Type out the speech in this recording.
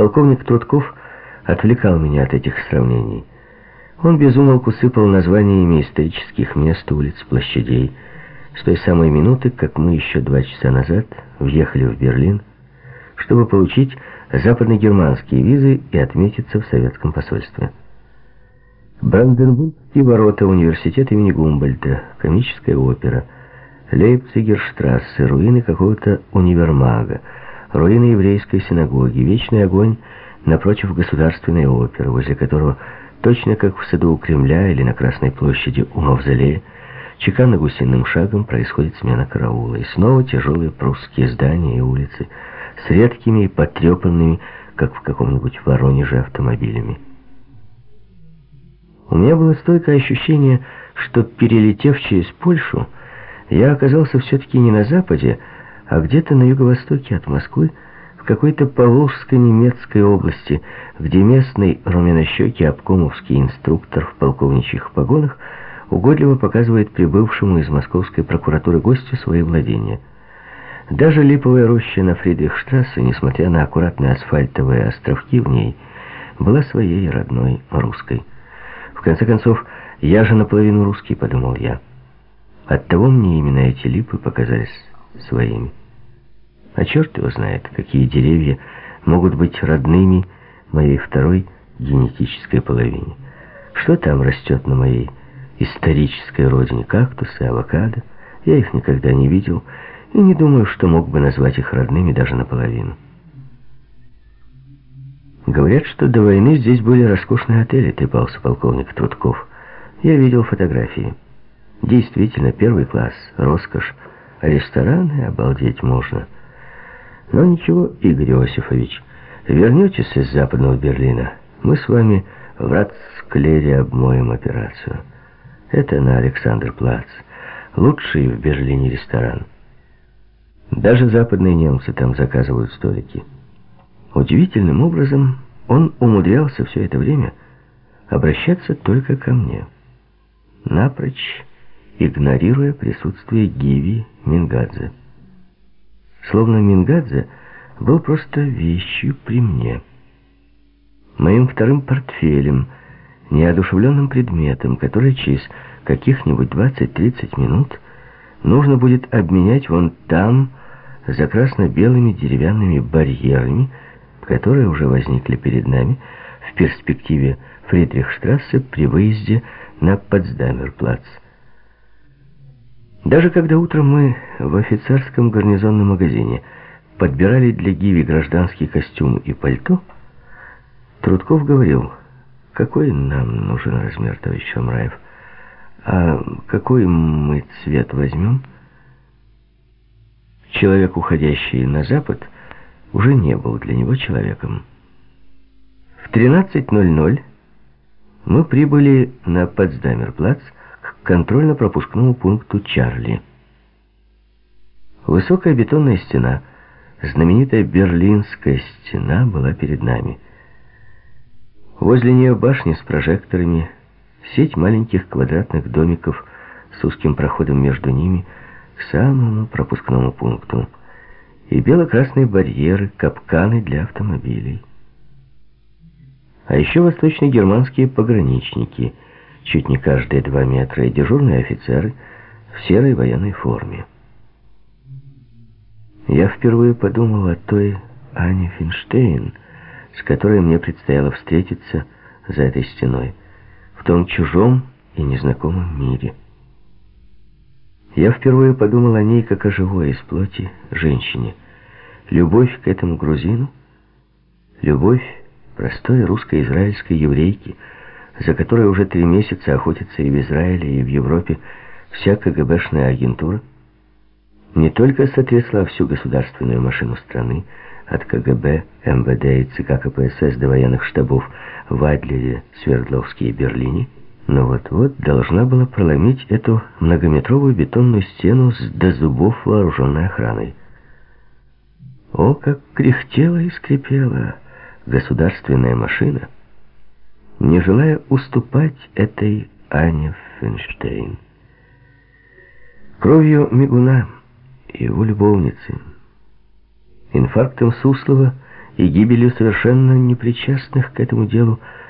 Полковник Трудков отвлекал меня от этих сравнений. Он безумолку сыпал названиями исторических мест, улиц, площадей. С той самой минуты, как мы еще два часа назад въехали в Берлин, чтобы получить западногерманские визы и отметиться в советском посольстве. Бранденбургские ворота, университет имени Гумбольта, комическая опера, Лейпцигерштрассе, руины какого-то универмага, руины еврейской синагоги, вечный огонь напротив государственной оперы, возле которого, точно как в саду у Кремля или на Красной площади у Мавзолея, чеканно-гусиным шагом происходит смена караула, и снова тяжелые прусские здания и улицы с редкими и потрепанными, как в каком-нибудь Воронеже, автомобилями. У меня было стойкое ощущение, что, перелетев через Польшу, я оказался все-таки не на западе, а где-то на юго-востоке от Москвы, в какой-то Поволжской немецкой области, где местный румянощекий обкомовский инструктор в полковничьих погонах угодливо показывает прибывшему из московской прокуратуры гостю свои владения. Даже липовая роща на Фридрихштрассе, несмотря на аккуратные асфальтовые островки в ней, была своей родной русской. В конце концов, я же наполовину русский, подумал я. Оттого мне именно эти липы показались своими. А черт его знает, какие деревья могут быть родными моей второй генетической половине. Что там растет на моей исторической родине? Кактусы, авокадо? Я их никогда не видел и не думаю, что мог бы назвать их родными даже наполовину. Говорят, что до войны здесь были роскошные отели, трепался полковник Трудков. Я видел фотографии. Действительно, первый класс, роскошь. А рестораны обалдеть можно. Но ничего, Игорь Иосифович, вернетесь из западного Берлина, мы с вами в Ратсклере обмоем операцию. Это на Александр-Плац. Лучший в Берлине ресторан. Даже западные немцы там заказывают столики. Удивительным образом он умудрялся все это время обращаться только ко мне. Напрочь игнорируя присутствие Гиви Мингадзе. Словно Мингадзе был просто вещью при мне. Моим вторым портфелем, неодушевленным предметом, который через каких-нибудь 20-30 минут нужно будет обменять вон там, за красно-белыми деревянными барьерами, которые уже возникли перед нами в перспективе Фридрихштрассе при выезде на Потсдамерплац. Даже когда утром мы в офицерском гарнизонном магазине подбирали для Гиви гражданский костюм и пальто, Трудков говорил, какой нам нужен размер, товарищ Шамраев, а какой мы цвет возьмем? Человек, уходящий на запад, уже не был для него человеком. В 13.00 мы прибыли на Потсдамерплац, контрольно-пропускному пункту Чарли. Высокая бетонная стена, знаменитая Берлинская стена, была перед нами. Возле нее башни с прожекторами, сеть маленьких квадратных домиков с узким проходом между ними к самому пропускному пункту и бело-красные барьеры, капканы для автомобилей. А еще восточно-германские пограничники – чуть не каждые два метра, и дежурные офицеры в серой военной форме. Я впервые подумал о той Ане Финштейн, с которой мне предстояло встретиться за этой стеной, в том чужом и незнакомом мире. Я впервые подумал о ней как о живой из плоти женщине. Любовь к этому грузину, любовь простой русско-израильской еврейки — за которой уже три месяца охотится и в Израиле, и в Европе вся КГБшная агентура, не только сотрясла всю государственную машину страны, от КГБ, МВД и ЦК КПСС до военных штабов в Адлере, Свердловске и Берлине, но вот-вот должна была проломить эту многометровую бетонную стену с до зубов вооруженной охраной. О, как кряхтела и скрипела государственная машина! Не желая уступать этой Ане Фенштейн. Кровью Мигуна, его любовницы, инфарктом Суслова и гибелью совершенно непричастных к этому делу